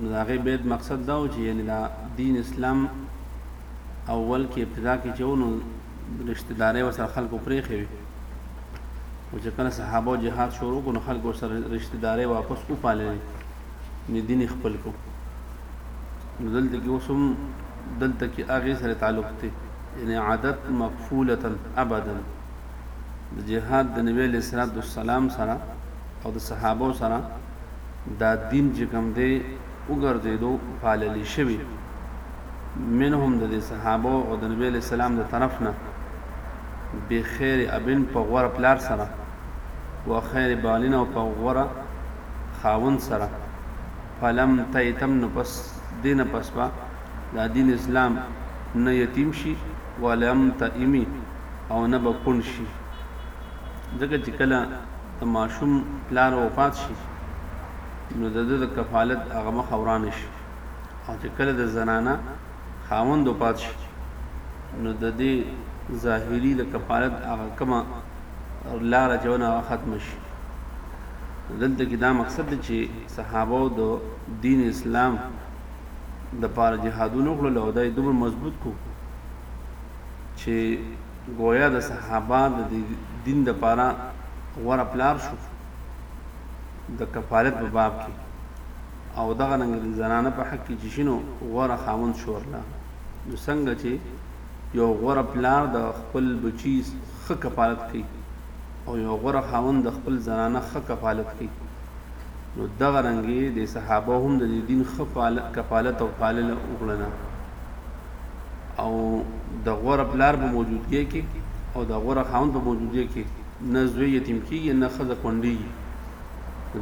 نو د هغې بیت مقصد دا و چې یعنی دا دین اسلام اول کې ابتدا کې چې ونو رشتہ داري وسره خلکو پرې خوي او چې کله صحابه جهاد شروع کو نو خلکو سره رشتہ داري واپس او پاللې نه دین خپل کو دلته کې وسم دلته کې هغه سره تعلق دی یعنی عادت مقفوله ابدا د جهاد د نبی له سره د سلام سره او د صحابه سره دا دين چې کوم دی وګرځېدو پالل شوی منهم د دې صحابه او د نبی له سلام د طرف نه بخیر ابن په غوړه پلار سره و خیر بالین او په غوړه خاون سره فلم تیتم نو پس دین پس با دا دین اسلام نه یتیم شي ولم تئمی او نه بکون شي ځکه چې کله د ماشوم پلار وفات شي نو د ده د کفالت هغه مخه ورانه شي او چې کله د زنانه خاوند وفات شي نو د دې ظاهري د کفالت هغه کومه لاره چې ونه هغه ختمه شي دلته کې دا مقصد دی چې صحابه د دین اسلام د پاره جهادونه وکړل او دا یې دومره مضبوط کو چي ګويا د صحابه د دي دين د پاره غوره پلار شو د کفالت په باب کي او دغه رنګ د زنانه په حق کي چي شنو غوره خاوند شو الله نو څنګه چي یو غوره پلار د خپل بچی خ کفالت کوي او یو غوره خاوند د خپل زنانه خ کفالت کوي نو دغه رنګې د صحابه هم د دین خ کفالت او پالل وکړنه او د غوره پلار په موجودګۍ کې او د غوره خاوند په موجودګۍ کې نه زوی یتیم کیږي نه خزه کونډیږي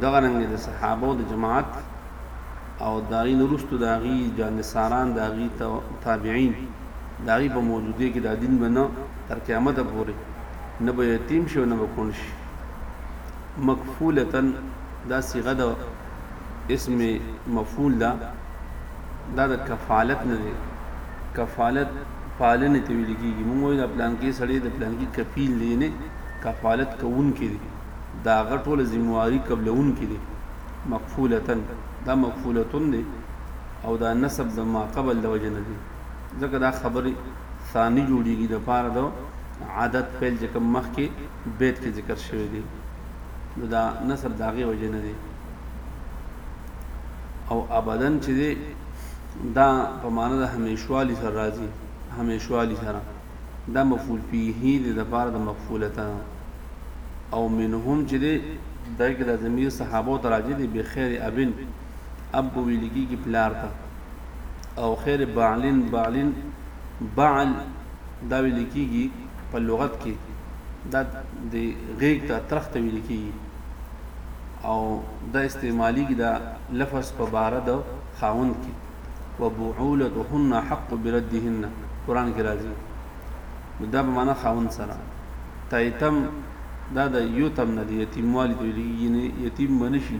دغه رنګ د صحابه او د جماعت او داغي نورستو داغي جانساران داغي تابعین داغي په موجودګۍ کې د دین بنه تر قیامت پورې نه به یتیم شي او نه به کونډ شي مکفولتن دا صيغه ده اسم مفعول ده دا د کفالت نه دی کفالت پالنې ته ویل کېږي موږ وایو د پلانکې سړی د پلانکې کفیل دی نه کفالت کوونکی دی د هغه ټوله ذمهواري قبلوونکی دی مقفولتن دا مقفولتن دی او دا نسب د ما قبل د وجه نه دی ځکه دا خبرې ثاني جوړیږي د پاره د عادت فعل چې کوم مخکې بیت کې ذکر شوی دی نو دا نسب دا غي وجه نه دی او ابدا چې دی دا په معنا د همیشوالی سره راځي همیشوالی سره دا مفعول فيه دی د پاره د مفعولتا او منهم چې دی دا کې د ضمیر صحابه ته راځي دی بخیر ابن اب ویل کیږي پلار ته او خیر بعلن بعلن بعل دا ویل کیږي په لغت کې دا د غیږ ته ترخ ته ویل کیږي او دا استعمالیږي دا لفظ په باره د خاوند کې وبعولتهن حق بردهن قران کې راځي نو دا به معنا خاوند سره تایتم دا د یتم نه دی یتیموالی ته ویل کیږي یتیم منشي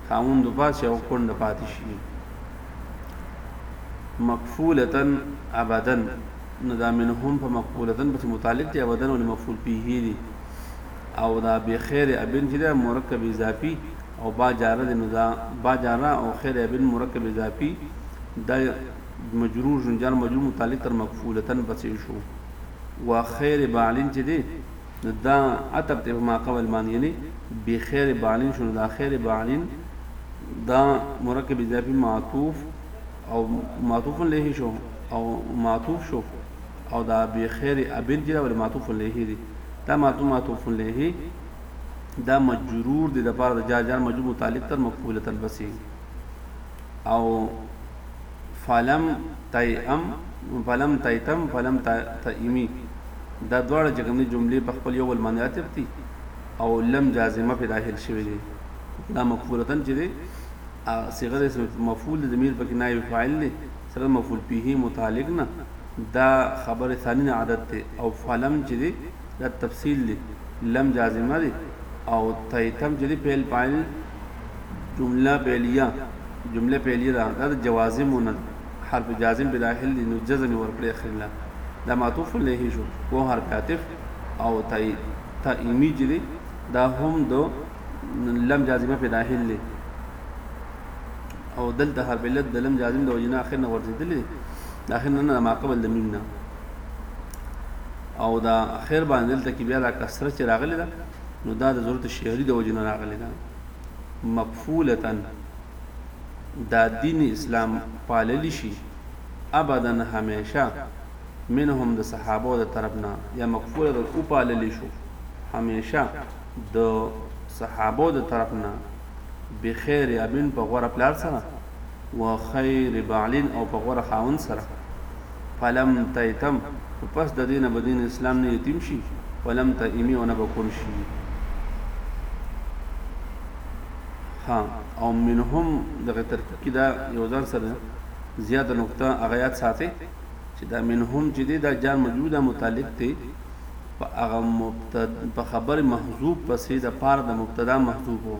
خاوند وباسي او کونډه پاتې شي مقفولتا ابدا نو دا منهم په مقفولتا پسې متعلق دی ابدا ولې مفعول به دی او دا به خیر ابن چې دا مرکب اضافي او با جاره دی نو دا با جاره او خیر ابن مرکب اضافي دا مجرور شو جار مجرور متعلق تر مقفولتا پسې شو و خیر بعلین چې دی نو دا عطب ته ما قبل باندې یعنی بخیر باعلین شنو دا خیر باعلین دا مرکب اضافي معطوف او معطوف له شو او معطوف شو او دا بخیر ابن جرا ول معطوف له دي دا معطوف معطوف له دا مجرور دي د پاره د جار جار مجرور متعلق تر مقبوله تر بسي او فلم تيئم فلم تيتم فلم تئمي دا دواړه چې کوم دي جملې په خپل یو بل باندې عاطف دي او لم جازمه په داخل شوی دی دا مقبولتن چې دی صيغه د اسم مفعول د ضمیر پکې نائب فاعل دی سره مفعول به متعلق نه دا خبر ثانی عادت دی او فلم چې دی دا تفصیل دی لم جازمه دی او تیتم چې دی فعل فاعل جمله فعلیه جمله فعلیه ده دا د جوازمو نه ده حرف جازم په داخل دی نو جزم ورکړي اخر لا دا معطوف له شو کو حرف عاطف او تای تایمی جری دا هم دو لم جازمه په داخل دی او دلته حرف علت د لم جازم د وجنه اخر نه ورزیدل دی داخل نه نه ما قبل د میم نه او دا اخر باندې دلته کې بیا دا کسره چې راغلی ده نو دا د ضرورت شعري د وجې نه راغلې ده مقفولتا دا دین اسلام پاللی شي ابدا همیشه منهم د صحابو د طرف نه یا مقفوله د او پاللی شو همیشه د صحابو د طرف نه بخیر یا بن په غوره پلار سره و خیر بعلین او په غوره خاوند سره فلم تیتم نو پس د دې نه به دین اسلام نه یتیم شي ولم تیمی او نه به کون شي ها او منهم دغه ترکیب کې دا یو ځان سره زیاته نقطه هغه یاد ساتي چې دا منهم چې دی دا جار مجوده متعلق دی په هغه مبتدا په خبر محذوب پسې د پار د مبتدا محذوب وو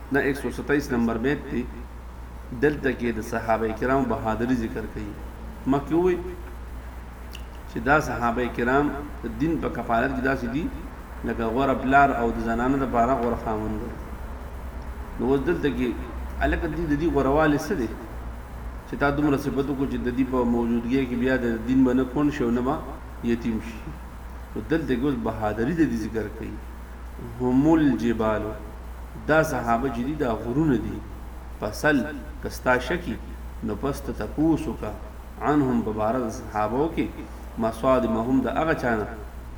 نه ایک سو ستایس نمبر بیت دی دلته کې د صحابه کرام بهادری ذکر کوي مخکې وي چې دا صحابه کرام د دین په کفالت کې داسې دي لکه غوره پلار او د زنانه د پاره غوره خاوند دی نو اوس دلته کې الکه دې د دې غورواله څه دی چې تا دومره صفاتو کو چې د دې په موجودګۍ کې بیا د دین باندې کون شو نه با یتیم شي نو دلته کې اوس بهادری د ذکر کوي هم الجبال دا صحابه چې دي دا غرونه دي فسل که ستا شکي نو پس ته تپوس وکړه عنهم په باره د صحابو کې مصادمهم د هغه چا نه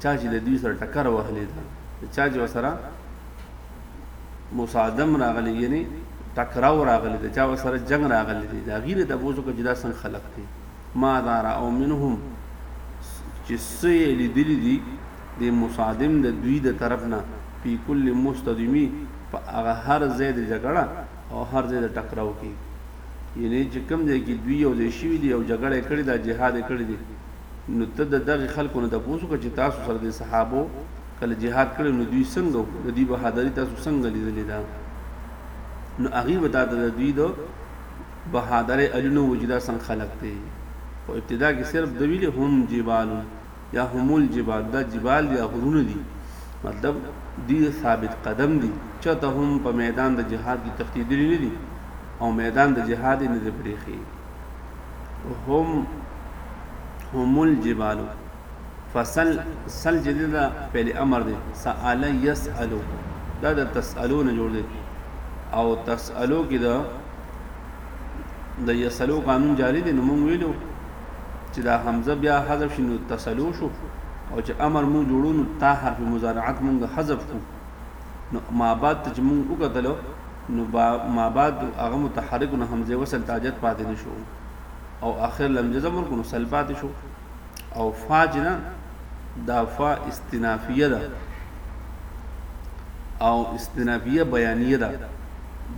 چا چې د دوی سره ټکر وهلې ده د چا چې ورسره مصادم راغلی یعنی ټکراو راغلی د چا ورسره جنګ راغلی دی د هغوی نه تپوس وکړه چې دا څنګه خلق دی ماذا رأو منهم چې څه یې لیدلي دي دې مصادم د دوی د طرف نه فی کل مصطدمی په هغه هر ځای د جګړه او هر ځای د ټکراو کی یعنی چې کوم ځای کی دوی یو ځای شوی دی او جګړه یې کړی دا جهاد یې کړی دی نو ته د دغه خلکو نه تپوس وکړه چې تاسو سره د صحابو کله جهاد کړی نو دوی څنګه د دوی بهادری تاسو څنګه لیدلې ده نو هغه به تاسو د دوی د بهادر علینو وجدا څنګه خلق دی او ابتدا کې صرف د ویلې هم جبال یا هم الجبال دا جبال دي دا غرونه دي مطلب دی ثابت قدم دي چته هم په میدان د جهاد کې تختیدلی نه دي او میدان د جهاد نه دی پریخي هم هم الجبال فصل سل جديده فعل امر دي سال يسالو دا د تسالو نه جوړ دي او تسالو کې دا د یسلو قانون جاری دی نو مونږ ویلو چې دا همزه بیا حذف شي نو تسلو شو او چې امر مونږ جوړو نو تا حرف مضارعت مونږ حذف کو نو ما بعد ته چې مونږ وکتلو نو با ما بعد هغه متحرک نو همزه وصل تاجت پاتې نشو او اخر لم جزم ورکو نو سل پاتې شو او فا چې نه دا فا استنافیه ده او استنافیه بیانیه ده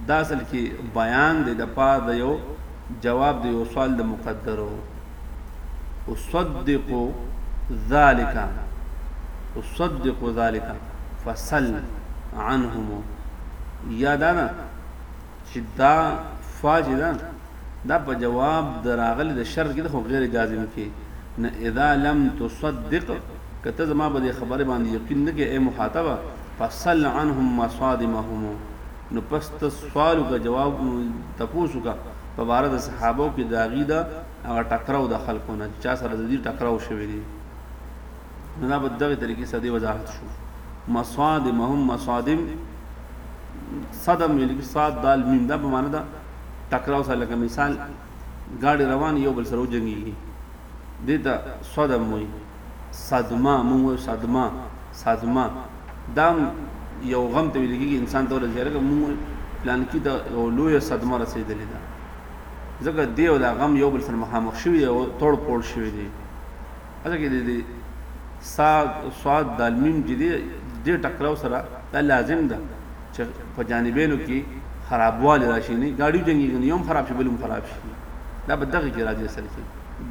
دا اصل کې بیان دی د پاره د یو جواب د یو سوال د مقدرو اصدق ذالک اصدق ذالک فصل عنهم یا دا نه چې دا فاج ده دا په جواب د راغلي د شر کې د خو غیر جازم کې نه اذا لم تصدق کته زما به د خبره باندې یقین نه کې اے مخاطبه فصل عنهم مصادمهم نو پس ته سوال وکړه جواب تپوس وکړه په باره د صحابو کې د هغوی د هغه ټکراو د خلکو نه چې چا سره د دوی ټکراو شوی دی نو دا په دغې طریقې سره دې وضاحت شو مصادم هم مصادم صدم ویل کې صاد دال میم دا په معنی ده ټکراو سره لکه مثال ګاډي روان یو بل سره جنگيږي دې ته صدم وایي صدمه موږ صدمه سازما دا هم یو غم ته ویل کېږي، انسان ته ورسېږي، لکه موږ پلانکي ته یوه لویه صدمه رسېدلې ده، ځکه دی او دا غم یو بل سره مخامخ شوي دي او توړ پوړ شوي دي. اصل کې د سا صاد دال میم چې دی دې ټکراو سره دا لازم ده چې په جانبینو کې خرابوالی راشي، یعنې ګاډي وجنګېږي، نو یو هم خراب شي، بل هم خراب شي، دا په دغه کې راځي، اصل کې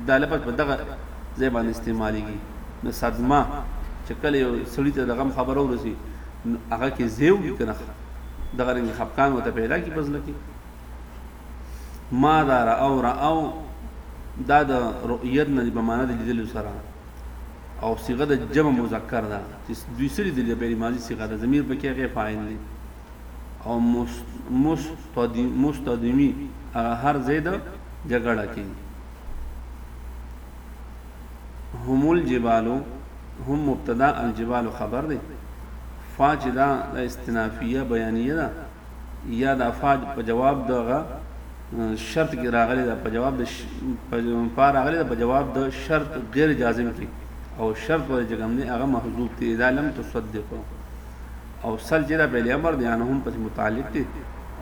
دا لفظ په دغه ځای باندې استعمالېږي. نو صدمه چې کله یو سړي ته د غم خبره ورسي نو هغه کې زیو کی کنه دغه رنګ خپکان وته پیدا کی پزله کی ما دا را او را او دا د رؤیت نه په معنا د لیدل سره او صيغه د جمع مذکر ده چې دوی سری د لبیر ماضی صيغه ده ضمیر په کې غیر فاعل دی او مستدی مستدمی هر زید جګړه کې هم الجبال هم مبتدا الجبال خبر دی فا چې دا د استنافیه بیانیه ده یا دا فا په جواب دغه شرط کې راغلی دا په جواب د فا راغلی دا په جواب د شرط غیر جازم کې او شرط ولې چې کوم دی هغه محذوب دی اذا لم تصدقو او سل چې دا په امر دی انهم پس متعلق دی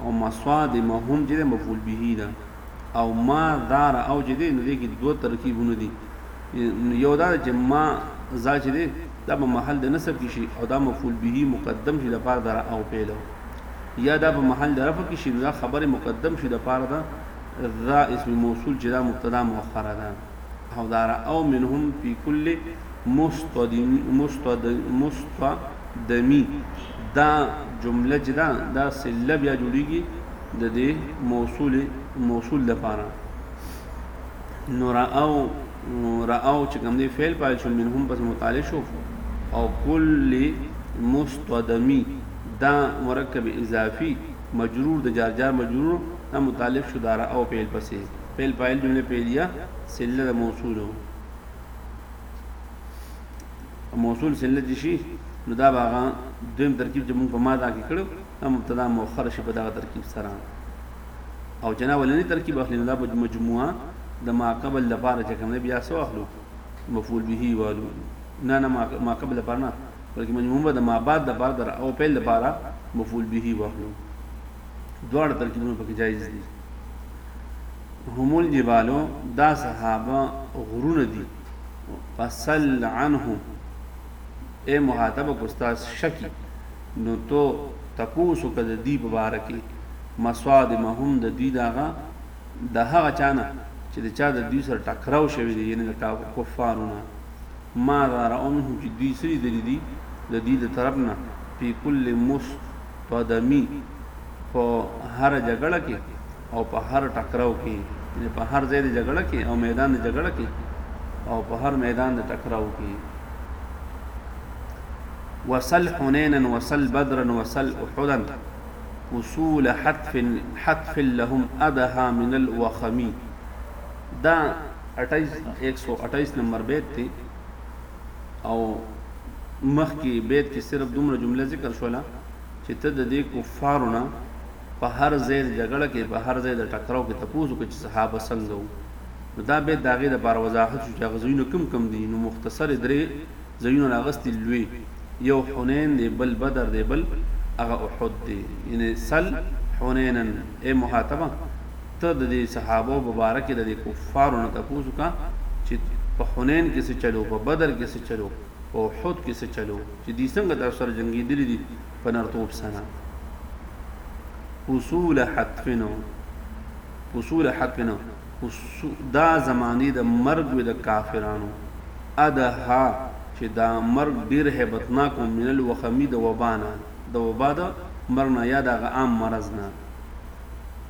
او مصادمهم چې مفعول به ده او ما ذا راو چې دی نو دې کې دوه ترکیبونه دي یو دا چې ما ذا چې دی دا په محل د نسب کې شي او دا مفعول به مقدم شي د پاره در او پیلو یا دا په محل د رفع کې شي دا خبره مقدم شي د پاره دا ذا اسم موصول چې دا مبتدا مؤخره ده او دار او منهم فی کل مستدمی مستدمی دا جمله چې دا دا سله بیا جوړیږي د دې موصول موصول لپاره نو راو راو چې کوم دی فعل پایل شو منهم پس متعلق شو او کل مستدمی دا مرکب اضافي مجرور د جار جار مجرور دا متعلق شو دا راو فعل پسې فعل فاعل جمله فعلیه سله د موصول موصول سله چې شي نو دا باغه دویم ترکیب چې موږ په ماده کې کړو دا مبتدا مؤخر شي په دا ترکیب سره او جنا ولني ترکیب اخلي نو دا په مجموعه د ما قبل لپاره چې کوم بیا سو اخلو مفعول به والو نه نه ما قبل لپاره نه بلکه مجموعه به د مابعد لپاره د او پیل لپاره مفعول به واخلو دواړه ترکیبونه پکې جایز دي هم الجبالو دا صحابه غرونه دي فصل عنهم اے مخاطب کو استاد شکی نو تو تپوسو کد دی په بار کې مسواد مهم د دوی داغه د هغه چانه چې د چا د دوی سره ټکراو شوی دی یعنی د کفارونه ما ذا رأونهم چې دوی څه لیدلي دي د دوی د طرف نه فی کل مصطدمی په هره جګړه کې او په هر ټکراو کې یعنی په هر ځای د جګړه کې او میدان د جګړه کې او په هر میدان د ټکراو کې وصل حنینا وصل بدرا وصل احدا وصول حتف حتف لهم ادها من الوخمی دا اټایس ایک سو اټایس نمبر بیت تی او مخکی بیت کی صرف دومره جمله ذکر شوله چې ته د دې کفارو نه په هر ځای د جګړه کې په هر ځای د ټکراو کې تپوس وکړي چې صحابه څنګه وو نو دا بیت د هغې دپاره وضاحت شو چې هغه ځایونه کوم کوم دي نو مختصر یې درې ځایونه راغستي لوی یو حنین دی بل بدر دی بل هغه احد دی یعنې سل حنینن ای مخاطبه ته د دې صحابو په باره کې د دې کفارو نه تپوس وکړه چې په حنین کې څه چل و، په بدر کې څه چل و، په احد کې څه چل و چې دوی څنګه تاسو سره جنګېدلي دي په نرتوب سره. حصول حتفنو حصول حتفنو دا زمانه د مرګ وي د کافرانو ادها چې دا مرګ ډیر هیبتناک او من الوخمی د وبا نه د وبا د مرګ نه یا د هغه عام مرض نه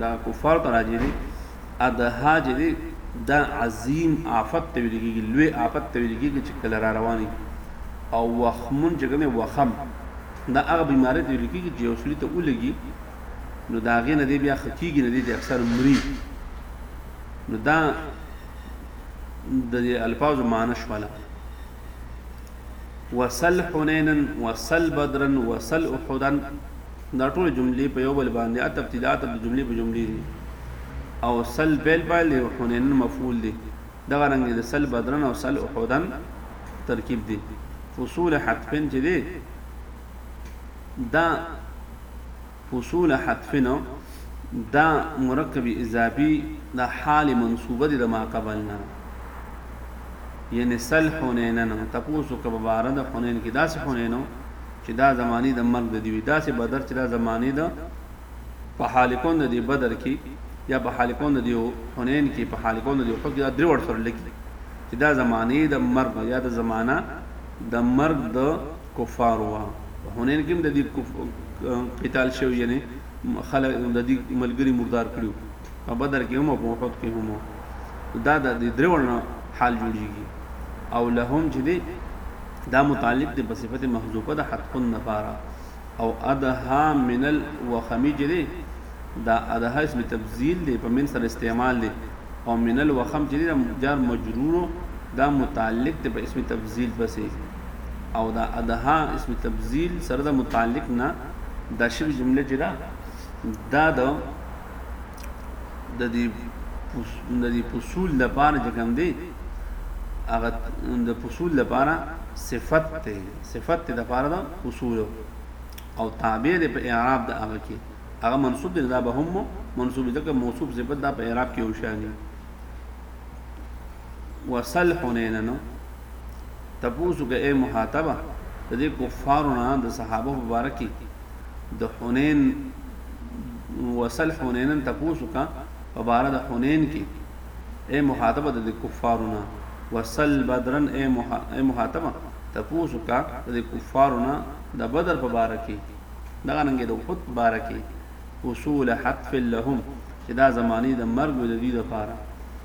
دا کفار ته راځي دي ادها چې دي دا عظیم آفت ته ویل کېږي لوی آفت ته ویل کېږي چې کله را رواني او وخمون چې کومه وخم دا هغه بیماری ته ویل کېږي چې یو سړي ته ولګي نو دا غې نه دی بیا خکېږي نه دی اکثر مري نو دا د الفاظ معنی شوله وسل حنینا وسل بدرا وسل احدا دا ټول جملې په یو بل باندې عطف دي دا عطف د جملې په جملې دي او سل پیل پیل دی او حنینن مفعول دی دغه رنګ د سل بدرن او سل احدن ترکیب دی فصول حتفن چې دی دا فصول حتفن دا مرکب اضافي د حال منصوبه دي د ما قبل نه یعنی سل حنینن تاسو کبه بار د حنین کې داسې حنینو چې دا زماني د مرګ د دي وي داسې بدر چې دا زماني د په حالکون د دي بدر کې یا په حالکون د دي حنین کې په حالکون د دي احد کې دا درې وړ سره لګي چې دا زماني د مرګ یا د زمانہ د مرګ د کفار وا په حنین کې د دې قتال شوی یعنی خلک د دې ملګری مردار کړیو په بدر کې هم او په احد کې هم دا د دې درې وړنه حال جوړیږي او لهم چې دی دا متعلق دی په صفت محذوفه د حتقن لپاره او ادها من الوخمی چې دی دا ادها اسم تبذیل دی په من سره استعمال دی او من الوخم چې دی دا جار مجرور دا متعلق دی په اسم تبذیل پسې او دا ادها اسم تبذیل سره د متعلق نه دا شی جمله چې دا دا د د دې د دې فصول د پاره چې کوم دی هغه د فصول د پاره صفت ته صفت ته د پاره د فصول او تابع دی په اعراب د هغه کې هغه منصوب دی دا به هم منصوب دی که موصوف صفت دا په اعراب کې وشاني وصل حنینن تپوسو که اے مخاطبه د دې کفارو نه د صحابه مبارکي د حنین وسل حنینن تپوسو کا په بار د حنین کی اے مخاطب د کفارنا وسل بدرن اے مخاطب تپوسو کا د کفارنا د بدر په بار کی دغه ننګ د وحد په بار کی اصول حتف لهم چې دا زمانی د مرګ د دوی لپاره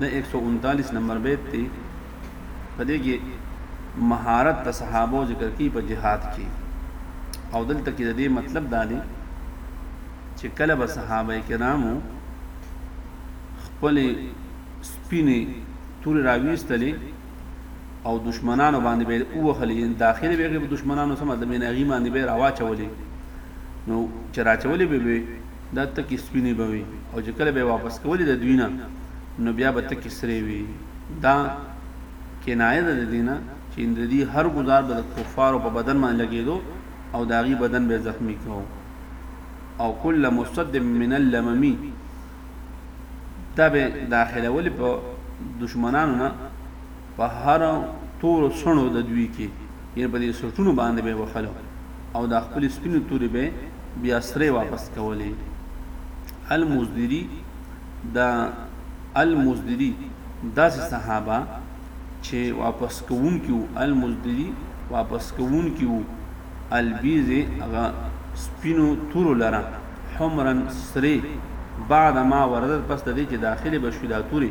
دا ایک سو انتالیس نمبر بیت دی په دې کې مهارت د صحابو ذکر کی په جهاد کې او دلته کې د دې مطلب دا دی چې کله به صحابه کرامو خپل سپینې تورې راویستلې او دشمنانو باندې به اوخلې یعنی داخله به کې دشمنانو سم د میناغي باندې به راواچولې نو چې راچولې به دا تکې سپينې به وي او چې کله به واپس کولې د دوی نه نو بیا به تکې سرې وي دا کنایه ده د دینه چې د دې هر گزار به د کفارو په بدن باندې لګېدو او داغي بدن به زخمی کو او کله مصد من اللممی دا به داخلول په دشمنانو نه په هر تور سڼو د دوی کې یعنی په دې سټونو باندې به وخلو او دا خپل سپینو تورې به بیا سره واپس کولې المزدری دا المزدری داسې صحابه چې واپس کوون کیو المزدری واپس کوون کیو البیز هغه سپینو تورو لره حمرن سری بعد ما وردت پس د دې چې داخله بشوي دا توري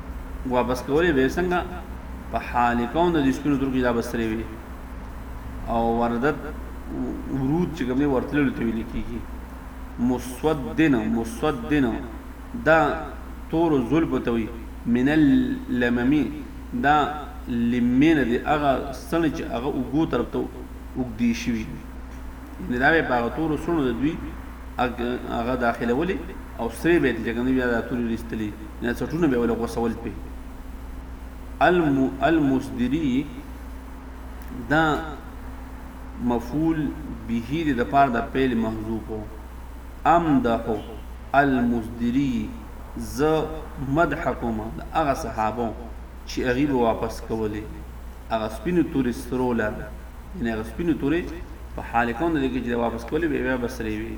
واپس کولې به څنګه په حال کون د سپینو ترکو دا بسرې وي او وردت ورود چې کومې ورتللو ته ویل کېږي مسودن مسودن دا تور زلف ته وي من اللممی دا لمین دی هغه ستنې چې هغه وګو طرف ته وګدي شي یعنی دا به هغه تور سونو د دوی هغه داخله ولي او سری به چې کومې بیا د توري لستلې نه څټونه به ول غوسول پی الم المصدری دا مفعول به دې د پاره د پیل محذوفو امدح المصدری ز مدح کوم د هغه صحابه چې هغه به واپس کولې هغه سپینو تورې سترو لا یعنی هغه سپینو تورې په حال کون دې کې چې واپس کولې به بیا بسرې وي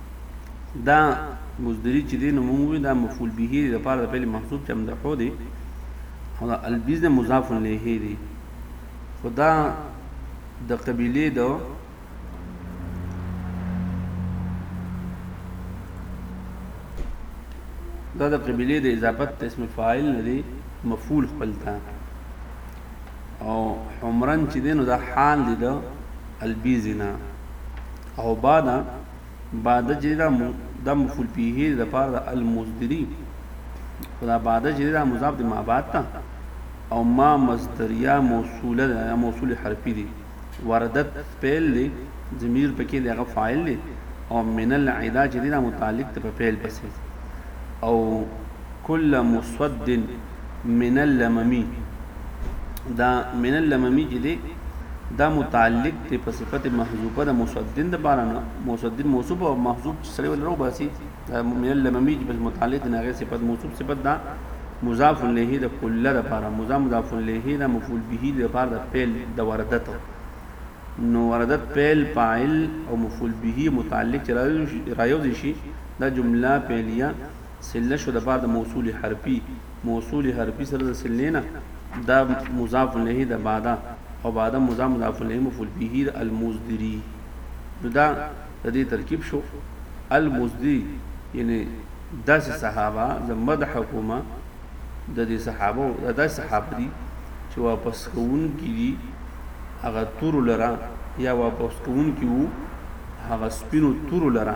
دا مصدری چې دی نو موږ وی دا مفعول به دی د پاره د فعل محذوف چې امدحو دی او دا البیز مضاف الیه دی خدا د قبیله د دا د قبیله د اضافت اسم فاعل نه دی مفعول خپل تا او حمرن چې دینو دا حال دی د البیزنا او بعد بعد چې دا د مفعول به د پاره د المصدری خدا بعد چې دا مضاف د ما بعد ته او ما مصدریه موصوله ده یا موصول حرفی دی وردت فعل دی ضمیر پکې دی هغه فاعل دی او من العدا چې دا متعلق ته په فعل پسې او کل مسود من اللممی دا من اللممی چې دی دا متعلق دی په صفت محذوفه د مسدن د بارا نه مسدن موصوف او محذوف چې سره ولرو باسي دا من اللممی چې متعلق دی هغه صفت موصوف صفت دا مضاف الیه د کله د بارا مضاف مضاف الیه د مفعول به د بارا د فعل د وردت نو وردت فعل فاعل او مفعول به متعلق چې رايوځي شي دا جمله فعلیه سلنه شو دپاره د موصول حرفي موصول حرفي سره د سلنې نه دا مضاف الیه د بعده او بعده مضاف مضاف الیه مفعول به د المصدری نو دا د دې ترکیب شو المصدری یعنی داسې صحابه د مدح کومه د دې صحابه د داسې صحابه دي چې واپس کوون کې دي هغه تور لره یا واپس کوون کې وو هغه سپینو تور لره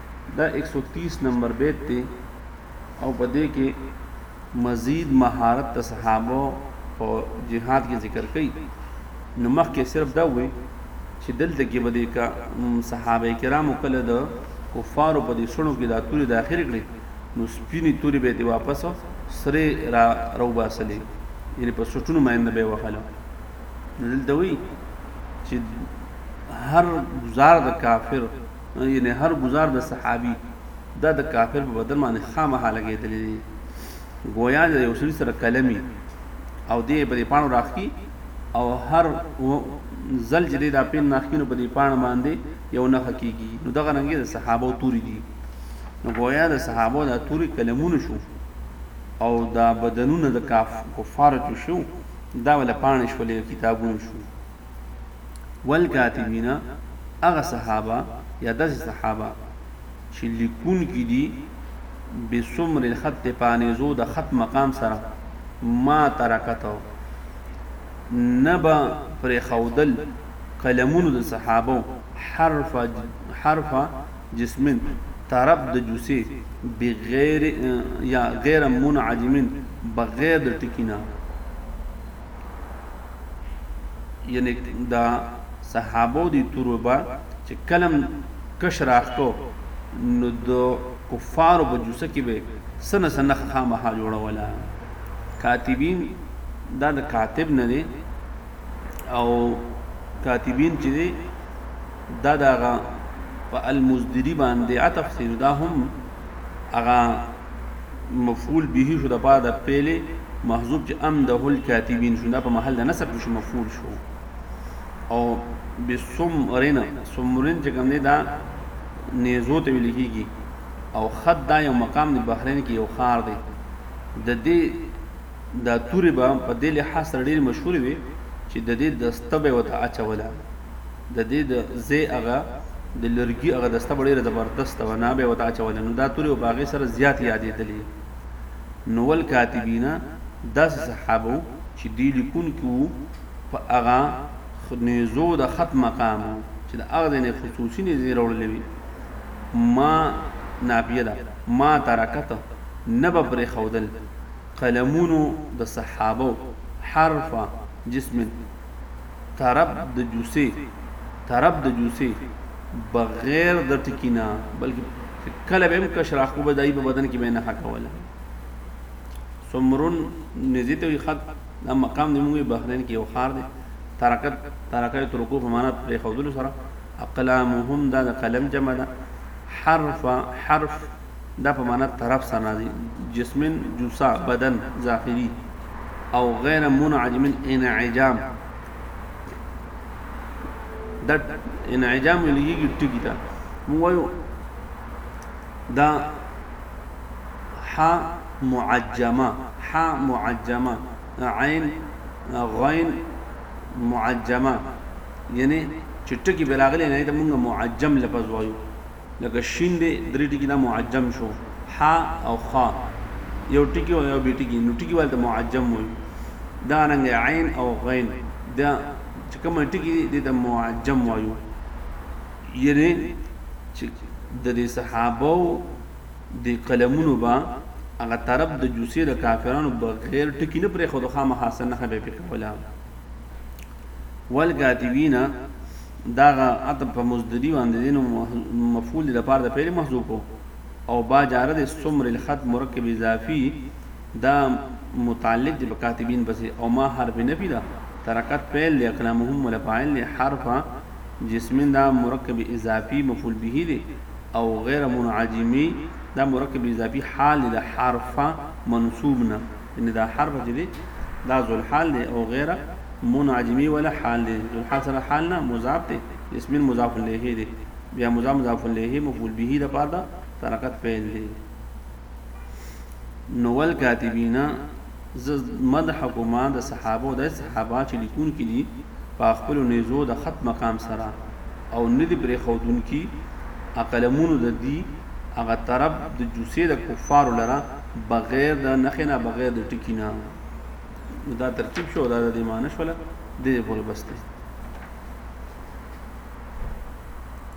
دا ایک سو تیس نمبر بیت دی او په دې کې مزید مهارت د صحابه په جهاد کې ذکر کړي نو مخکې صرف دا وي چې دلته کې به د کا صحابه کرامو کله د کفارو په دې شنو کې د توري داخل کړي نو سپینی توري به دی واپس سره را روباسلې یعنی په سټونو باندې به وهلو دلته وی چې هر گزار د کافر یعنې هر ګوزار د صحابي دا د کافر په بدن باندې خامخا لګېدلی دی، ګویا د یو سړي سره قلمي او دی په دې پاڼو راخکي او هر ځل چې دی دا پین ناخکي نو په دې پاڼه باندې یو نښه کېږي، نو دغه رنګې د صحابو توري دي، نو ګویا د صحابو دا توري قلمونه شو او دا بدنونه د کفارو چې شو دا وله پاڼې شولې کتابونه شو. والکاتبین هغه صحابه یا داسې صحابه چې لیکونکي دي بسمر الخط پانیزو د خط مقام سره ما ترکته نبا پر خودل قلمونو د صحابه حرف حرف جسمن طرف د جوسه بغیر یا غیر منعجمن بغیر د ټکینا یعنی د صحابو دی تورو به چې کلم کش راختو نو د کفارو په جوسه کې به سنه سنه خامخا جوړوله کاتبین دا د کاتب نه دی او کاتبین چې دی دا دغه په المزدری باندې عطف سي دا هم هغه مفعول به شو د پاره د فعل محذوب چې امده الکاتبین شو دا په محل د نصب کې شو مفعول شو او بسمرن سمرن چې کوم دی دا نیزو ته ویل کیږي او خد دا یو مقام دی بحرین کې یو خار دی د دې دا توري به په دې لحاظ سره ډېر مشهور وي چې د دې دستبه وته اچوله د دې د زې هغه د لرګي هغه دسته به ډېره زبردسته وه نه به یې ورته اچولې نو دا تورې به په هغې سره زیاتې یادېدلې نو والکاتبین داسې صحابه وو چې دوی لیکونکي وو په هغه نیزو د خط مقام وو چې د هغه ځای نه خصوصي نیزې راوړلې وي ما نافیه ده ما ترکت نه به پرېښودل قلمونو د صحابو حرف جسم طرب د جوسې طرب د جوسې بغیر د ټکی نه بلکې کله به هم کشرا خو به دای په بدن کې به نه حکوله سمرون نزی ته خط دا مقام د موږ بحرین کې یو خار دی ترکت ترکه ترکو په معنا پر خودلو سره اقلامهم دا د قلم جمع ده حرف حرف دا په معنی طرف سره راځي جسمن جوسا بدن ظاهری او غیر منعجم انعجام دا انعجام لګي ټکی دا مو وایو دا ح معجمه ح معجمه عین غین معجمه یعنی چې ټکی بلاغلی نه دا موږ معجم لفظ وایو لکه شين دی دري ټکي دا معجم شو ح او خ یو ټکي او یو بي ټکي نو ټکي والته معجم وي دا رنګ عين او غين دا چې کوم ټکي دي ته معجم وایو یعنی چې د دې صحابه د قلمونو با هغه طرف د جوسې د کافرانو بغیر ټکی نه پرې خو د خامه حسن نه به پکولا والکاتبین داغه عطب په مصدری باندې دین مفعول د پاره د فعل محذوف او با جاره د سمر الخط مرکب اضافي دا متعلق دی په کاتبین پسې او ما حرف نفی دا ترکت فعل دی کلامهم ولا فاعل دی حرف جسمین دا مرکب اضافي مفعول به دی او غیر منعجمی دا مرکب اضافي حال دی حرف منصوب نه یعنی دا حرف چې دی دا ذوالحال دی او غیره منعجمی ولا حال دی ذوالحال سره حال نه مضاف دی اسم مضاف الیه دی بیا مضاف مضاف الیه مفعول به د پاره ترکت فعل دی نو ول کاتبینا ز مدح کوما د صحابه د صحابه چې لیکون کې دي په خپل نيزو د خط مقام سره او ندی پر خودون کې اقلمونو د دی هغه طرف د جوسې د کفار لره بغیر د نخې نه بغیر د ټکی نه نو دا ترتیب شو دا د دې معنی شوله د دې پورې بس دی